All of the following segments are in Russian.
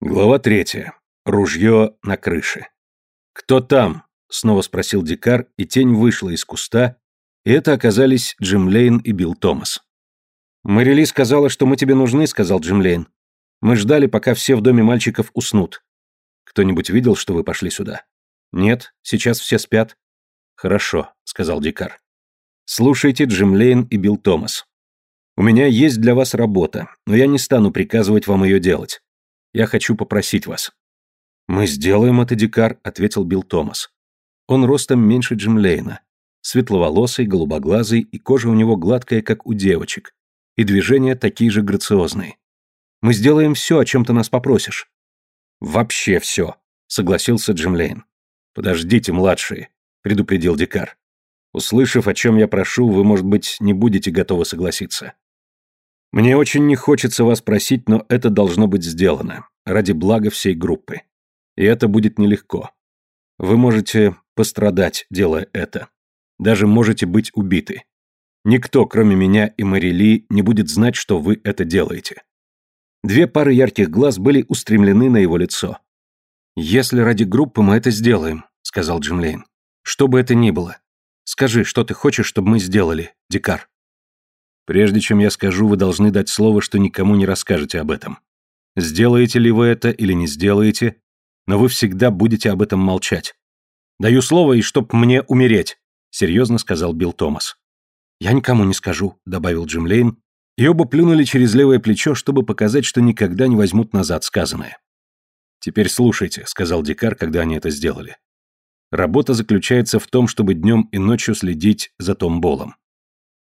Глава третья. Ружье на крыше. «Кто там?» — снова спросил Дикар, и тень вышла из куста, и это оказались Джим Лейн и Билл Томас. «Мэрили сказала, что мы тебе нужны», — сказал Джим Лейн. «Мы ждали, пока все в доме мальчиков уснут. Кто-нибудь видел, что вы пошли сюда?» «Нет, сейчас все спят». «Хорошо», — сказал Дикар. «Слушайте, Джим Лейн и Билл Томас. У меня есть для вас работа, но я не стану приказывать вам ее делать. Я хочу попросить вас». «Мы сделаем это, Дикар», — ответил Билл Томас. Он ростом меньше Джим Лейна. Светловолосый, голубоглазый, и кожа у него гладкая, как у девочек. И движения такие же грациозные. «Мы сделаем все, о чем ты нас попросишь». «Вообще все», — согласился Джим Лейн. «Подождите, младшие», — предупредил Дикар. «Услышав, о чем я прошу, вы, может быть, не будете готовы согласиться. Мне очень не хочется вас просить, но это должно быть сделано, ради блага всей группы. И это будет нелегко. Вы можете пострадать, делая это. Даже можете быть убиты. Никто, кроме меня и Марили, не будет знать, что вы это делаете. Две пары ярких глаз были устремлены на его лицо. «Если ради группы мы это сделаем», — сказал Джим Лейн. «Что бы это ни было. Скажи, что ты хочешь, чтобы мы сделали, Дикар?» Прежде чем я скажу, вы должны дать слово, что никому не расскажете об этом. Сделаете ли вы это или не сделаете, но вы всегда будете об этом молчать. Даю слово, и чтоб мне умереть, серьезно сказал Билл Томас. Я никому не скажу, добавил Джим Лейн, и оба плюнули через левое плечо, чтобы показать, что никогда не возьмут назад сказанное. Теперь слушайте, сказал Дикар, когда они это сделали. Работа заключается в том, чтобы днем и ночью следить за Том Болом.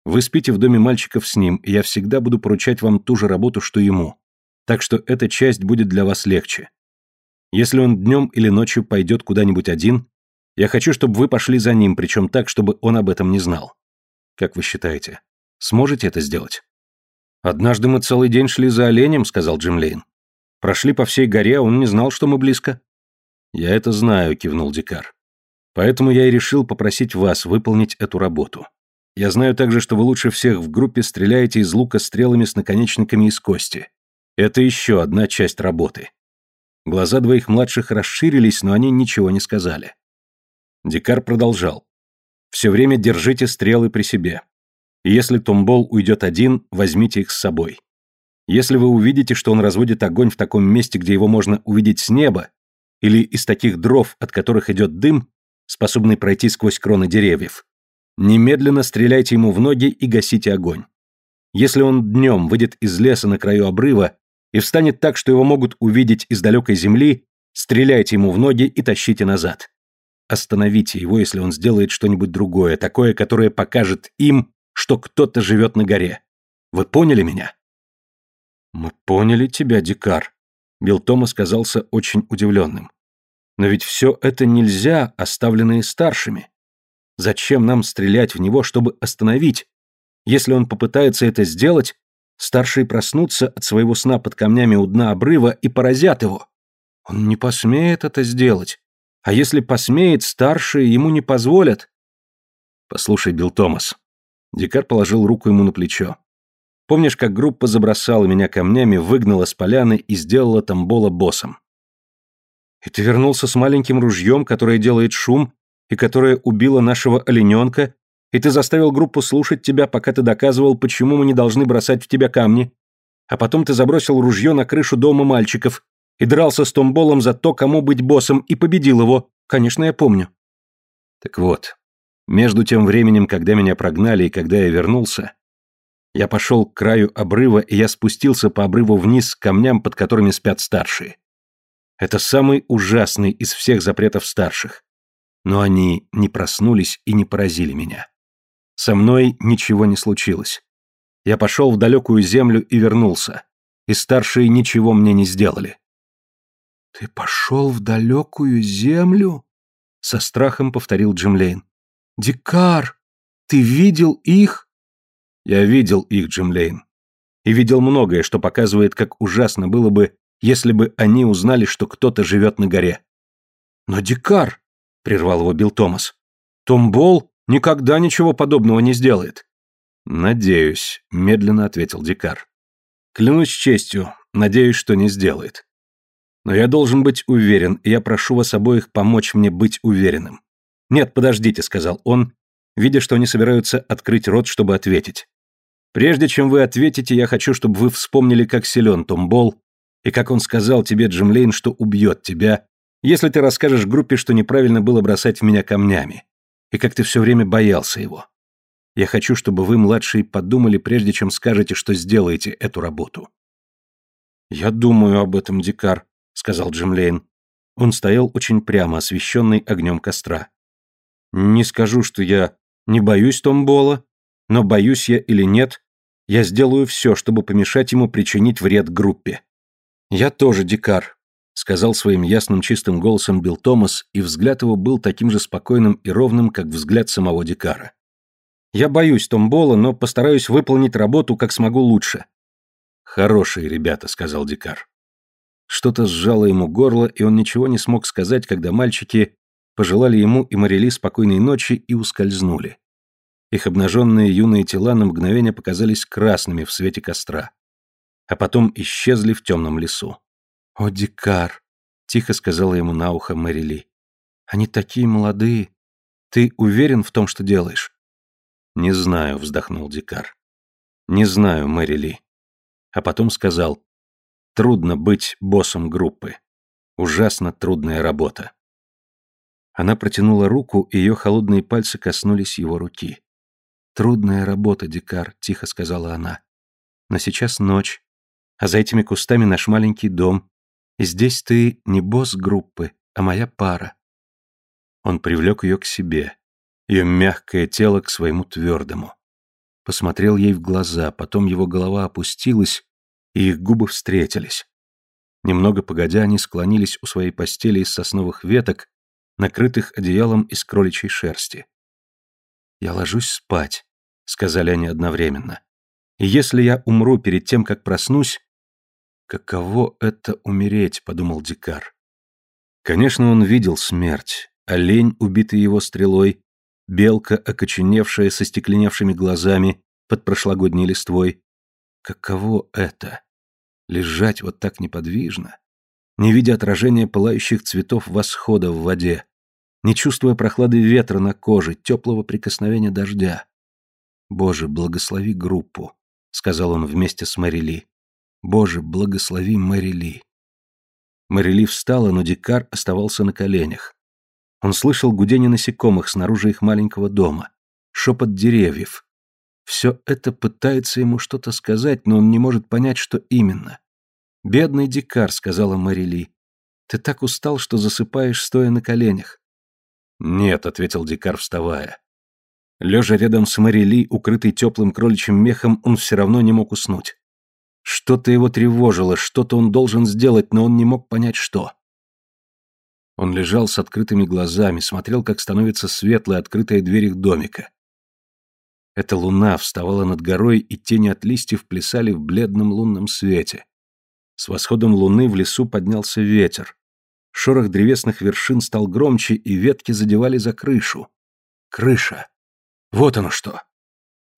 Вы спите в доме мальчиков с ним, и я всегда буду поручать вам ту же работу, что ему. Так что эта часть будет для вас легче. Если он днем или ночью пойдет куда-нибудь один, я хочу, чтобы вы пошли за ним, причем так, чтобы он об этом не знал. Как вы считаете, сможете это сделать? Однажды мы целый день шли за оленем, сказал Джим Лейн. Прошли по всей горе, а он не знал, что мы близко. Я это знаю, кивнул Дикар. Поэтому я и решил попросить вас выполнить эту работу. Я знаю также, что вы лучше всех в группе стреляете из лука стрелами с наконечниками из кости. Это еще одна часть работы. Глаза двоих младших расширились, но они ничего не сказали. Дикар продолжал. «Все время держите стрелы при себе. Если Томбол уйдет один, возьмите их с собой. Если вы увидите, что он разводит огонь в таком месте, где его можно увидеть с неба, или из таких дров, от которых идет дым, способный пройти сквозь кроны деревьев, Немедленно стреляйте ему в ноги и гасите огонь. Если он днем выйдет из леса на краю обрыва и встанет так, что его могут увидеть из далекой земли, стреляйте ему в ноги и тащите назад. Остановите его, если он сделает что-нибудь другое, такое, которое покажет им, что кто-то живет на горе. Вы поняли меня? Мы поняли тебя, Дикар. Билл Томас казался очень удивленным. Но ведь все это нельзя, оставленные старшими. Зачем нам стрелять в него, чтобы остановить? Если он попытается это сделать, старшие проснутся от своего сна под камнями у дна обрыва и поразят его. Он не посмеет это сделать. А если посмеет, старшие ему не позволят. Послушай, Билл Томас. Дикар положил руку ему на плечо. Помнишь, как группа забросала меня камнями, выгнала с поляны и сделала Тамбола боссом? И ты вернулся с маленьким ружьем, которое делает шум, и которая убила нашего олененка, и ты заставил группу слушать тебя, пока ты доказывал, почему мы не должны бросать в тебя камни. А потом ты забросил ружье на крышу дома мальчиков и дрался с Томболом за то, кому быть боссом, и победил его. Конечно, я помню. Так вот, между тем временем, когда меня прогнали и когда я вернулся, я пошел к краю обрыва, и я спустился по обрыву вниз к камням, под которыми спят старшие. Это самый ужасный из всех запретов старших но они не проснулись и не поразили меня. Со мной ничего не случилось. Я пошел в далекую землю и вернулся, и старшие ничего мне не сделали. «Ты пошел в далекую землю?» — со страхом повторил Джим Лейн. «Дикар, ты видел их?» «Я видел их, Джим Лейн. И видел многое, что показывает, как ужасно было бы, если бы они узнали, что кто-то живет на горе». «Но Дикар, — прервал его Билл Томас. «Том Болл никогда ничего подобного не сделает». «Надеюсь», — медленно ответил Дикар. «Клянусь честью, надеюсь, что не сделает. Но я должен быть уверен, и я прошу вас обоих помочь мне быть уверенным. Нет, подождите, сказал он, видя, что они собираются открыть рот, чтобы ответить. Прежде чем вы ответите, я хочу, чтобы вы вспомнили, как силен Том Болл, и как он сказал тебе, Джим Лейн, что убьет тебя, если ты расскажешь группе, что неправильно было бросать в меня камнями, и как ты все время боялся его. Я хочу, чтобы вы, младшие, подумали, прежде чем скажете, что сделаете эту работу. «Я думаю об этом, Дикар», — сказал Джим Лейн. Он стоял очень прямо, освещенный огнем костра. «Не скажу, что я не боюсь Томбола, но боюсь я или нет, я сделаю все, чтобы помешать ему причинить вред группе. Я тоже дикар, сказал своим ясным чистым голосом Билл Томас, и взгляд его был таким же спокойным и ровным, как взгляд самого дикара. Я боюсь Томбола, но постараюсь выполнить работу, как смогу лучше. Хорошие ребята, сказал дикар. Что-то сжало ему горло, и он ничего не смог сказать, когда мальчики пожелали ему и Марили спокойной ночи и ускользнули. Их обнаженные юные тела на мгновение показались красными в свете костра, а потом исчезли в темном лесу. «О, Дикар!» — тихо сказала ему на ухо Мэрили. «Они такие молодые. Ты уверен в том, что делаешь?» «Не знаю», — вздохнул Дикар. «Не знаю, Мэрили». А потом сказал, «Трудно быть боссом группы. Ужасно трудная работа». Она протянула руку, и ее холодные пальцы коснулись его руки. «Трудная работа, Дикар», — тихо сказала она. «Но сейчас ночь, а за этими кустами наш маленький дом, здесь ты не босс группы, а моя пара». Он привлек ее к себе, ее мягкое тело к своему твердому. Посмотрел ей в глаза, потом его голова опустилась, и их губы встретились. Немного погодя, они склонились у своей постели из сосновых веток, накрытых одеялом из кроличьей шерсти. «Я ложусь спать», сказали они одновременно. И если я умру перед тем, как проснусь, каково это умереть, подумал Дикар. Конечно, он видел смерть, олень, убитый его стрелой, белка, окоченевшая со стекленевшими глазами под прошлогодней листвой. Каково это? Лежать вот так неподвижно, не видя отражения пылающих цветов восхода в воде, не чувствуя прохлады ветра на коже, теплого прикосновения дождя. «Боже, благослови группу», — сказал он вместе с Мэри Ли. «Боже, благослови Мэри Ли». Мэри Ли встала, но Дикар оставался на коленях. Он слышал гудение насекомых снаружи их маленького дома, шепот деревьев. Все это пытается ему что-то сказать, но он не может понять, что именно. «Бедный Дикар», — сказала Мэри Ли, — «ты так устал, что засыпаешь, стоя на коленях». «Нет», — ответил Дикар, вставая. Лежа рядом с Мэри Ли, укрытый теплым кроличьим мехом, он все равно не мог уснуть. Что-то его тревожило, что-то он должен сделать, но он не мог понять, что. Он лежал с открытыми глазами, смотрел, как становится светлая открытая дверь их домика. Эта луна вставала над горой, и тени от листьев плясали в бледном лунном свете. С восходом луны в лесу поднялся ветер. Шорох древесных вершин стал громче, и ветки задевали за крышу. Крыша. Вот оно что.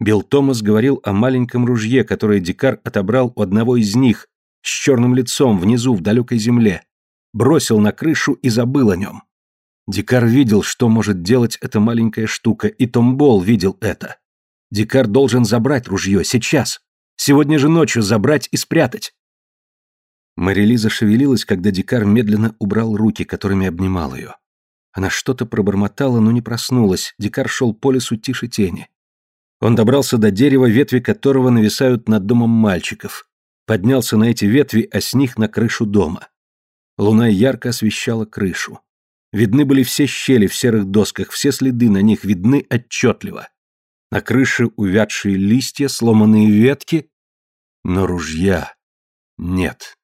Билл Томас говорил о маленьком ружье, которое Дикар отобрал у одного из них, с черным лицом внизу в далекой земле, бросил на крышу и забыл о нем. Дикар видел, что может делать эта маленькая штука, и Том Болл видел это. Дикар должен забрать ружье сейчас. Сегодня же ночью забрать и спрятать. Марили зашевелилась, когда Дикар медленно убрал руки, которыми обнимал ее. Она что-то пробормотала, но не проснулась. Дикар шел по лесу тише тени. Он добрался до дерева, ветви которого нависают над домом мальчиков. Поднялся на эти ветви, а с них на крышу дома. Луна ярко освещала крышу. Видны были все щели в серых досках, все следы на них видны отчетливо. На крыше увядшие листья, сломанные ветки, но ружья нет.